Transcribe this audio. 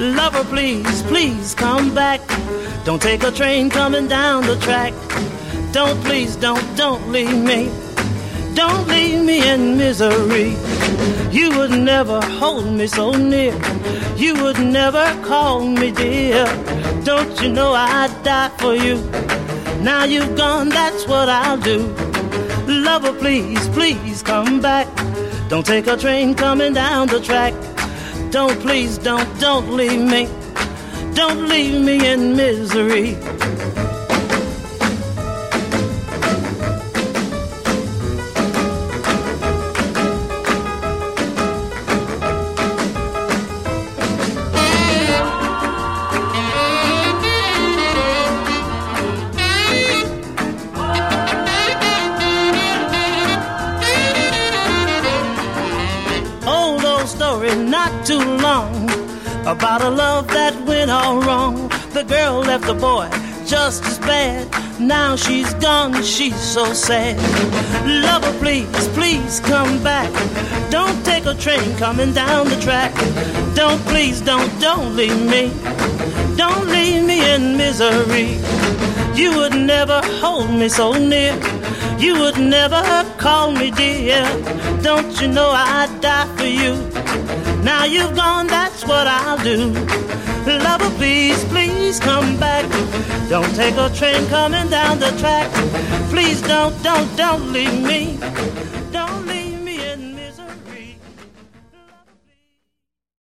Lover, please, please come back. Don't take a train coming down the track. Don't, please, don't, don't leave me. Don't leave me in misery. You would never hold me so near. You would never call me dear. Don't you know I'd die for you? Now you've gone, that's what I'll do. Lover, please, please come back. Don't take a train coming down the track. Don't, please, don't, don't leave me. Don't leave me in misery. Old story, not too long, about a love that went all wrong. The girl left the boy just as bad. Now she's gone, she's so sad. Lover, please, please come back. Don't take a train coming down the track. Don't, please, don't, don't leave me. Don't leave me in misery. You would never hold me so near. You would never call me dear. Don't you know I'd die for you? Now you've gone, that's what I'll do. Lover, please, please come back. Don't take a train coming down the track. Please don't, don't, don't leave me. Don't leave